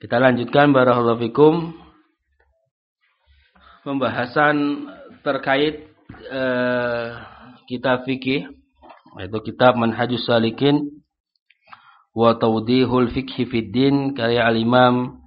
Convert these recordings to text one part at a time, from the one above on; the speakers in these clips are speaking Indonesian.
Kita lanjutkan barakallahu fikum pembahasan terkait uh, kitab fikih yaitu kitab Manhajus Salikin wa Tawdihul Fikhi fid Din karya al-Imam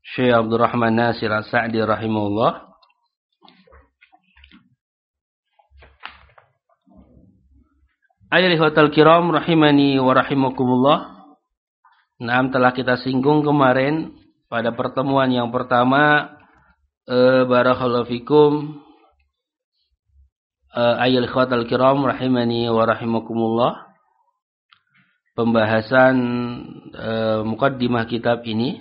Syekh Abdurrahman Nasir As-Sa'di rahimahullah. Ayyuhal kiram rahimani wa rahimakumullah. Nah, telah kita singgung kemarin pada pertemuan yang pertama eh, barakallahu fikum eh, ayil khawatal kiram rahimani wa rahimakumullah pembahasan eh, mukaddimah kitab ini.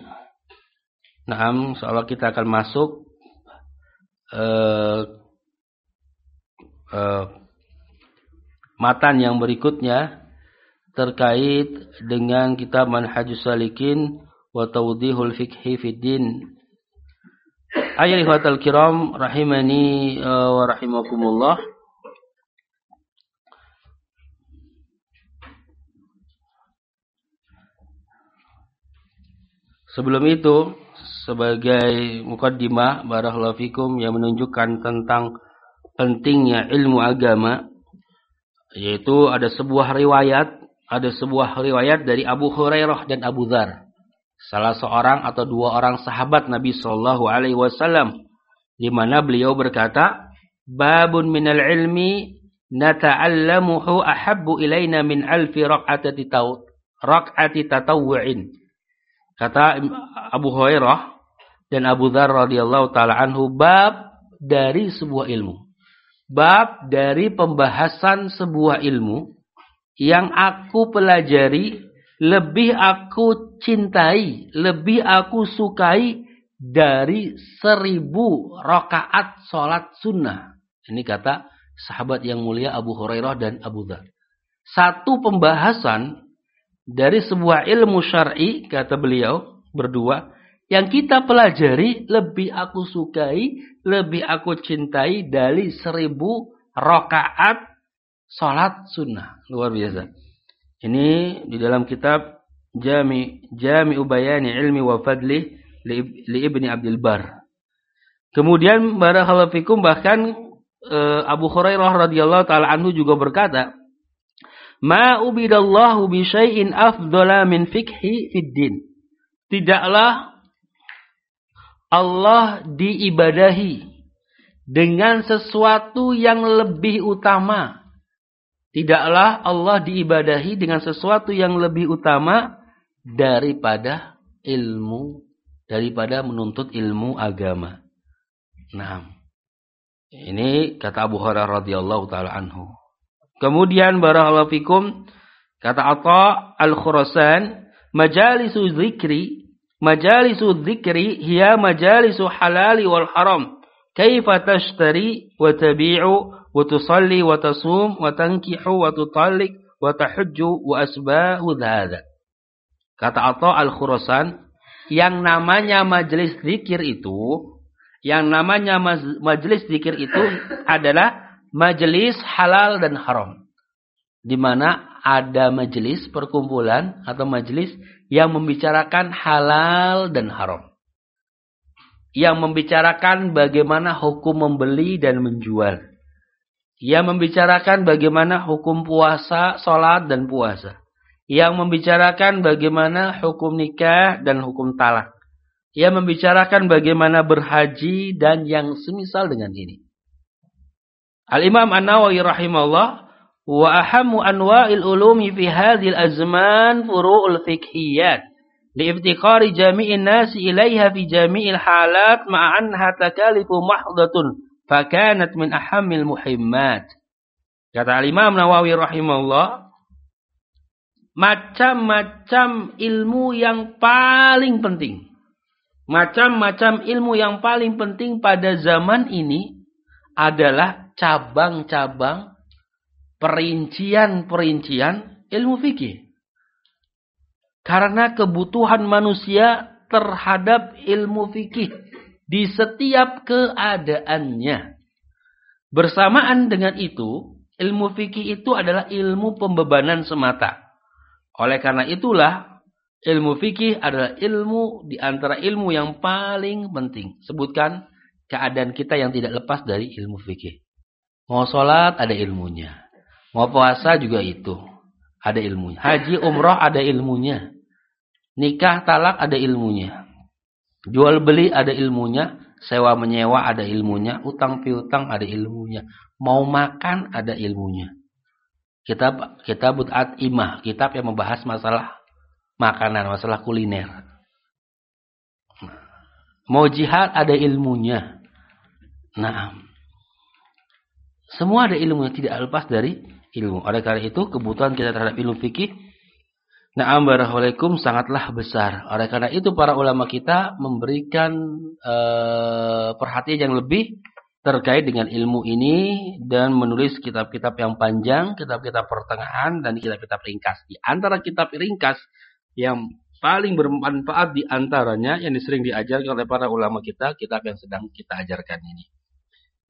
Nah, insyaallah kita akan masuk eh, eh, matan yang berikutnya terkait dengan kitab Manhajus Salikin wa Tawdihul Fiqhi fid Din. Ayyuhatal kiram rahimani uh, wa rahimakumullah. Sebelum itu sebagai mukaddimah barakallahu fikum yang menunjukkan tentang pentingnya ilmu agama yaitu ada sebuah riwayat ada sebuah riwayat dari Abu Hurairah dan Abu Dhar. Salah seorang atau dua orang sahabat Nabi Shallallahu Alaihi Wasallam, di mana beliau berkata, "Babun minal ilmi nata'allamuhu ahabbu ilaina min alfi taw raq'ati tatawwu'in." Kata Abu Hurairah dan Abu Dhar radhiyallahu taala anhu, bab dari sebuah ilmu. Bab dari pembahasan sebuah ilmu yang aku pelajari, lebih aku cintai, lebih aku sukai dari seribu rakaat sholat sunnah. Ini kata sahabat yang mulia Abu Hurairah dan Abu Dhar. Satu pembahasan dari sebuah ilmu syar'i kata beliau berdua yang kita pelajari lebih aku sukai, lebih aku cintai dari seribu rakaat salat sunnah. Luar biasa. Ini di dalam kitab Jami Jami Ubayani Ilmi wa Fadli li, Ibni Abdul Bar. Kemudian barakallahu fikum bahkan e, Abu Hurairah radhiyallahu taala anhu juga berkata, "Ma ubidallahu bi syai'in afdhala min fikhi fid din." Tidaklah Allah diibadahi dengan sesuatu yang lebih utama Tidaklah Allah diibadahi dengan sesuatu yang lebih utama daripada ilmu, daripada menuntut ilmu agama. Nah, ini kata Abu Hurairah radhiyallahu taala anhu. Kemudian barakallahu fikum kata Atha al-Khurasan, majalisu dzikri, majalisu dzikri hiya majalisu halali wal haram. Kaifa tashtari wa tabi'u wa tusalli wa tasum wa dhada. Kata Atha Al-Khurasan, yang namanya majelis zikir itu, yang namanya majelis zikir itu adalah majelis halal dan haram. Di mana ada majelis perkumpulan atau majelis yang membicarakan halal dan haram. Yang membicarakan bagaimana hukum membeli dan menjual yang membicarakan bagaimana hukum puasa, sholat, dan puasa. Yang membicarakan bagaimana hukum nikah dan hukum talak. Yang membicarakan bagaimana berhaji dan yang semisal dengan ini. Al-Imam An-Nawawi rahimahullah wa ahammu anwa'il ulumi fi hadhil azman furu'ul fiqhiyat liiftiqari jami'in nasi ilaiha fi jami'il halat ma'anha takalifu mahdatun fakanat min ahamil muhimmat. Kata Imam Nawawi rahimahullah, macam-macam ilmu yang paling penting. Macam-macam ilmu yang paling penting pada zaman ini adalah cabang-cabang perincian-perincian ilmu fikih. Karena kebutuhan manusia terhadap ilmu fikih di setiap keadaannya. Bersamaan dengan itu, ilmu fikih itu adalah ilmu pembebanan semata. Oleh karena itulah, Ilmu fikih adalah ilmu di antara ilmu yang paling penting. Sebutkan keadaan kita yang tidak lepas dari ilmu fikih. Mau sholat ada ilmunya. Mau puasa juga itu. Ada ilmunya. Haji umroh ada ilmunya. Nikah talak ada ilmunya. Jual beli ada ilmunya. Sewa menyewa ada ilmunya. Utang piutang ada ilmunya. Mau makan ada ilmunya. Kitab kitab At Imah, kitab yang membahas masalah makanan, masalah kuliner. Mau jihad ada ilmunya. Nah, semua ada ilmu yang tidak lepas dari ilmu. Oleh karena itu, kebutuhan kita terhadap ilmu fikih Na'am barakalaikum sangatlah besar. Oleh karena itu para ulama kita memberikan uh, perhatian yang lebih terkait dengan ilmu ini dan menulis kitab-kitab yang panjang, kitab-kitab pertengahan dan kitab-kitab ringkas. Di antara kitab ringkas yang paling bermanfaat di antaranya yang sering diajarkan oleh para ulama kita, kitab yang sedang kita ajarkan ini.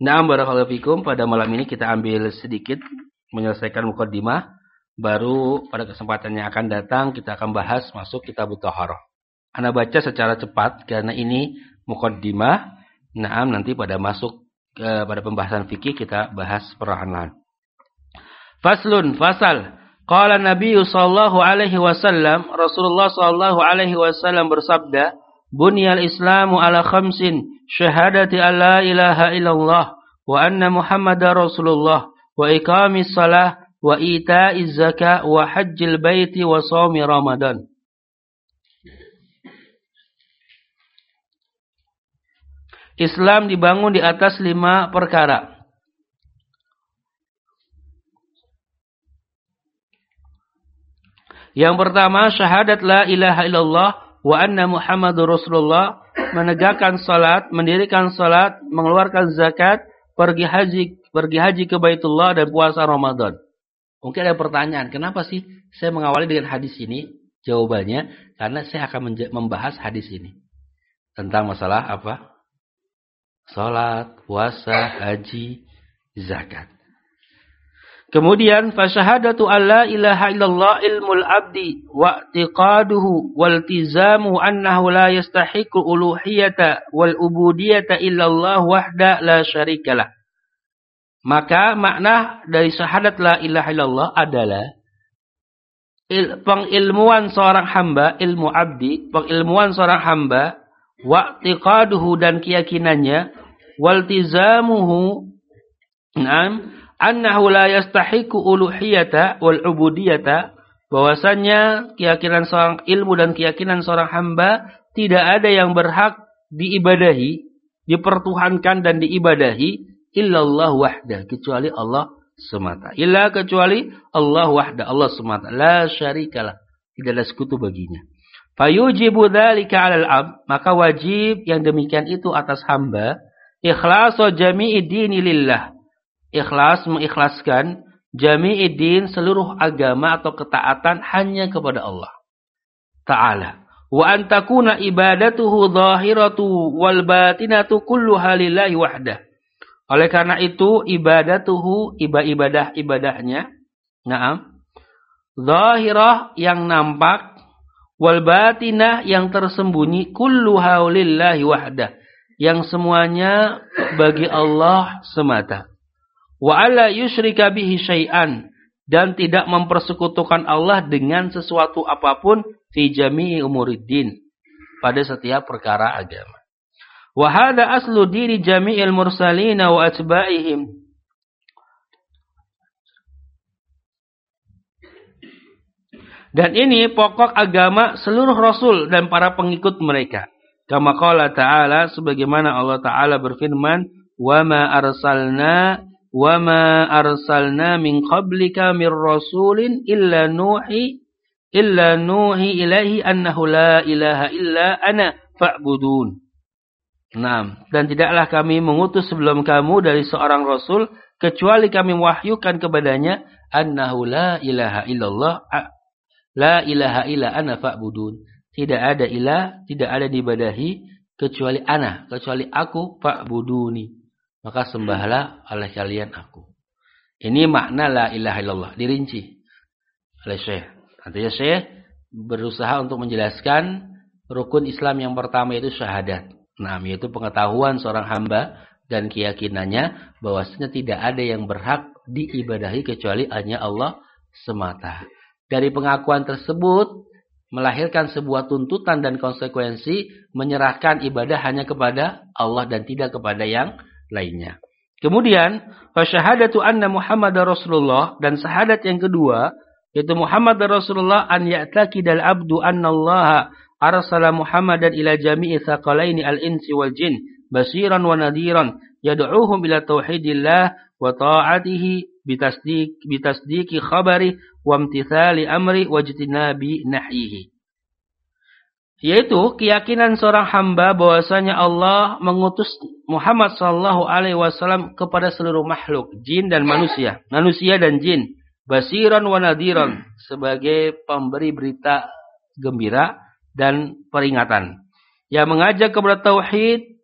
Na'am barakallahu pada malam ini kita ambil sedikit menyelesaikan mukaddimah Baru pada kesempatan yang akan datang kita akan bahas masuk kitab Taharah. Anda baca secara cepat karena ini mukaddimah. Naam nanti pada masuk ke, pada pembahasan fikih kita bahas perlahan-lahan. Faslun fasal. Qala Nabi sallallahu alaihi wasallam, Rasulullah sallallahu alaihi wasallam bersabda, "Bunyal Islamu ala khamsin, syahadati alla ilaha illallah wa anna Muhammadar Rasulullah wa iqamis salah wa ita'iz zakah wa hajjil baiti wa shaumi ramadan. Islam dibangun di atas lima perkara. Yang pertama syahadat la ilaha illallah wa anna muhammadur rasulullah menegakkan salat, mendirikan salat, mengeluarkan zakat, pergi haji, pergi haji ke Baitullah dan puasa Ramadan. Mungkin ada pertanyaan, kenapa sih saya mengawali dengan hadis ini? Jawabannya, karena saya akan membahas hadis ini. Tentang masalah apa? Salat, puasa, haji, zakat. Kemudian fasyahadatu alla ilaha illallah ilmul abdi wa i'tiqaduhu wal tizamu annahu la yastahiqu uluhiyata wal ubudiyata illallah wahda la syarikalah. Maka makna dari syahadat la ilaha illallah adalah il, pengilmuan seorang hamba, ilmu abdi, pengilmuan seorang hamba, wa'tiqaduhu dan keyakinannya, waltizamuhu, na'am, annahu la yastahiku uluhiyata wal ubudiyata, bahwasannya keyakinan seorang ilmu dan keyakinan seorang hamba tidak ada yang berhak diibadahi, dipertuhankan dan diibadahi illallah wahda kecuali Allah semata. Illa kecuali Allah wahda Allah semata. La syarikalah. Tidak ada sekutu baginya. Fayujibu dzalika 'alal 'abd, maka wajib yang demikian itu atas hamba ikhlasu jami'i dini lillah. Ikhlas mengikhlaskan jami'i din seluruh agama atau ketaatan hanya kepada Allah Ta'ala. Wa antakuna ibadatuhu zahiratu wal batinatu kulluha lillahi wahdah oleh karena itu ibadatuhu ibadah ibadahnya Naam. Zahirah yang nampak wal batinah yang tersembunyi kullu haulillahi wahdah. Yang semuanya bagi Allah semata. Wa alla yusyrika bihi syai'an dan tidak mempersekutukan Allah dengan sesuatu apa pun fi jami'i umuriddin pada setiap perkara agama. Wahada aslu diri jami'il mursalina wa. Dan ini pokok agama seluruh rasul dan para pengikut mereka. Kama qala ta'ala sebagaimana Allah ta'ala berfirman, "Wa ma arsalna wa ma arsalna min qablika mir rasulin illa nuhi illa nuhi ilahi annahu la ilaha illa ana fa'budun." Nah, dan tidaklah kami mengutus sebelum kamu dari seorang rasul kecuali kami wahyukan kepadanya annahu la ilaha illallah la ilaha illa ana fa'budun. Tidak ada ilah, tidak ada dibadahi kecuali ana, kecuali aku fa'buduni. Maka sembahlah oleh kalian aku. Ini makna la ilaha illallah dirinci oleh Syekh. Artinya Syekh berusaha untuk menjelaskan rukun Islam yang pertama itu syahadat. Nah, yaitu pengetahuan seorang hamba dan keyakinannya bahwasanya tidak ada yang berhak diibadahi kecuali hanya Allah semata. Dari pengakuan tersebut melahirkan sebuah tuntutan dan konsekuensi menyerahkan ibadah hanya kepada Allah dan tidak kepada yang lainnya. Kemudian, fasyahadatu anna Muhammad Rasulullah dan syahadat yang kedua yaitu Muhammad Rasulullah an ya'taqidal abdu anna Allah arsala Muhammadan ila jami'i thaqalaini al-insi wal jin basiran wa nadiran yad'uuhum ila tauhidillah wa ta'atihi bitasdiq bitasdiqi khabari wa imtithali amri wa ijtinabi nahyihi. Yaitu keyakinan seorang hamba bahwasanya Allah mengutus Muhammad sallallahu alaihi wasallam kepada seluruh makhluk jin dan manusia manusia dan jin basiran wa nadiran sebagai pemberi berita gembira dan peringatan. Yang mengajak kepada tauhid,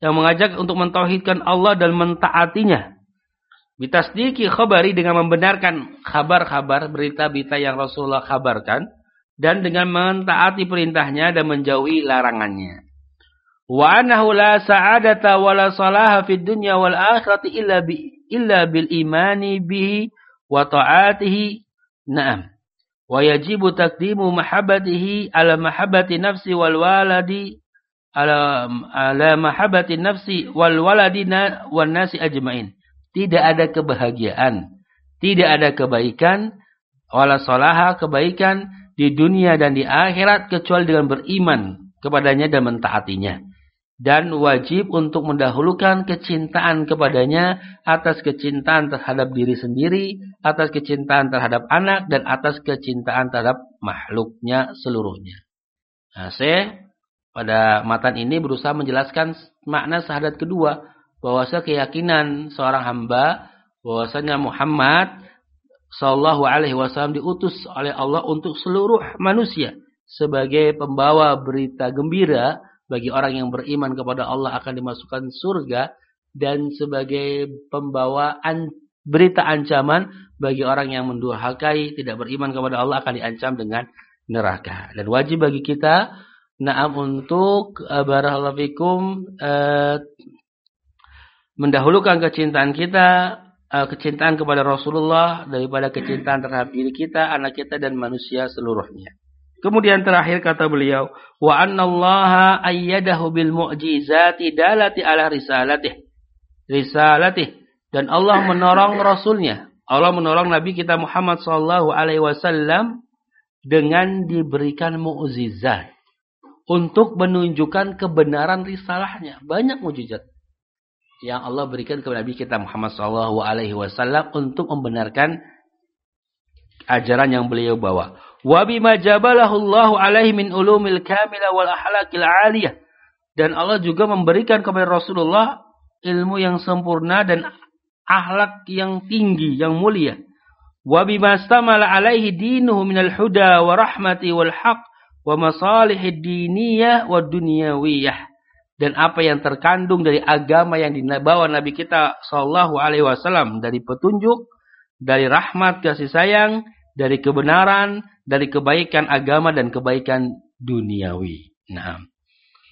yang mengajak untuk mentauhidkan Allah dan mentaatinya. Bitasdiki khabari dengan membenarkan kabar-kabar berita-berita yang Rasulullah kabarkan dan dengan mentaati perintahnya dan menjauhi larangannya. Wa annahu la sa'adata wa la salaha fid dunya wal akhirati illa bi illa bil imani bihi wa ta'atihi na'am wa taqdimu mahabbatihi ala mahabbati nafsi wal waladi ala ala mahabbati nafsi wal waladi wan nasi ajmain. Tidak ada kebahagiaan tidak ada kebaikan wala salaha kebaikan di dunia dan di akhirat kecuali dengan beriman kepadanya dan mentaatinya dan wajib untuk mendahulukan kecintaan kepadanya atas kecintaan terhadap diri sendiri, atas kecintaan terhadap anak, dan atas kecintaan terhadap makhluknya seluruhnya. Nah, saya pada matan ini berusaha menjelaskan makna syahadat kedua, bahwasanya keyakinan seorang hamba bahwasanya Muhammad Shallallahu Alaihi Wasallam diutus oleh Allah untuk seluruh manusia sebagai pembawa berita gembira bagi orang yang beriman kepada Allah akan dimasukkan surga dan sebagai pembawaan berita ancaman bagi orang yang mendurhakai tidak beriman kepada Allah akan diancam dengan neraka dan wajib bagi kita naam untuk uh, fikum uh, mendahulukan kecintaan kita uh, kecintaan kepada Rasulullah daripada kecintaan terhadap diri kita, anak kita dan manusia seluruhnya. Kemudian terakhir kata beliau, wa annallaha ayyadahu bil mu'jizati dalati ala risalatih. Risalatih dan Allah menolong rasulnya. Allah menolong Nabi kita Muhammad sallallahu alaihi wasallam dengan diberikan mukjizat untuk menunjukkan kebenaran risalahnya. Banyak mukjizat yang Allah berikan kepada Nabi kita Muhammad sallallahu alaihi wasallam untuk membenarkan ajaran yang beliau bawa wa bima jabalahu Allah alaihi min ulumil kamila wal ahlakil aliyah. Dan Allah juga memberikan kepada Rasulullah ilmu yang sempurna dan akhlak yang tinggi yang mulia. Wa bima stamala alaihi dinuhu minal huda wa rahmati wal haq wa masalihid diniyah wa dunyawiyah. Dan apa yang terkandung dari agama yang dibawa Nabi kita sallallahu alaihi wasallam dari petunjuk dari rahmat kasih sayang dari kebenaran dari kebaikan agama dan kebaikan duniawi. Nah,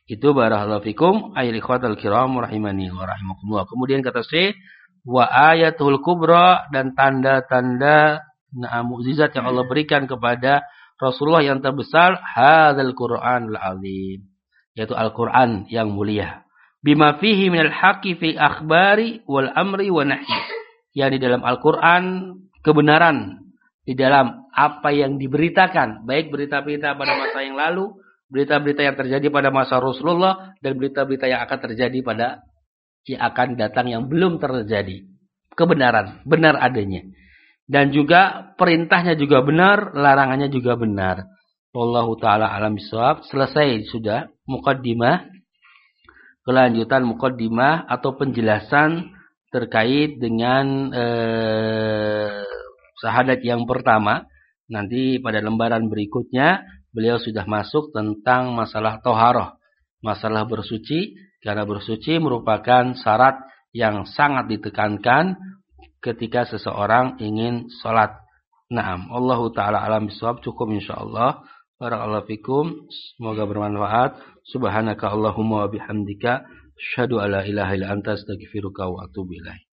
itu barakallahu fikum ayil ikhwatal kiram rahimani wa rahimakumullah. Kemudian kata saya wa ayatul kubra dan tanda-tanda nah mukjizat yang Allah berikan kepada Rasulullah yang terbesar hadzal Qur'anul azim yaitu Al-Qur'an yang mulia bima fihi minal haqqi fi akhbari wal amri wa nahyi yang di dalam Al-Qur'an kebenaran di dalam apa yang diberitakan, baik berita-berita pada masa yang lalu, berita-berita yang terjadi pada masa Rasulullah dan berita-berita yang akan terjadi pada yang akan datang yang belum terjadi. Kebenaran, benar adanya. Dan juga perintahnya juga benar, larangannya juga benar. Wallahu taala alam bisawab. Selesai sudah mukaddimah. Kelanjutan mukaddimah atau penjelasan terkait dengan eh, sahadat yang pertama. Nanti pada lembaran berikutnya beliau sudah masuk tentang masalah toharoh. Masalah bersuci. Karena bersuci merupakan syarat yang sangat ditekankan ketika seseorang ingin sholat. Naam. Allah Ta'ala alam bisawab cukup insyaAllah. Barakallahu fikum. Semoga bermanfaat. Subhanaka Allahumma wa bihamdika. Asyhadu alla ilaha illa anta astaghfiruka wa atubu ilaik.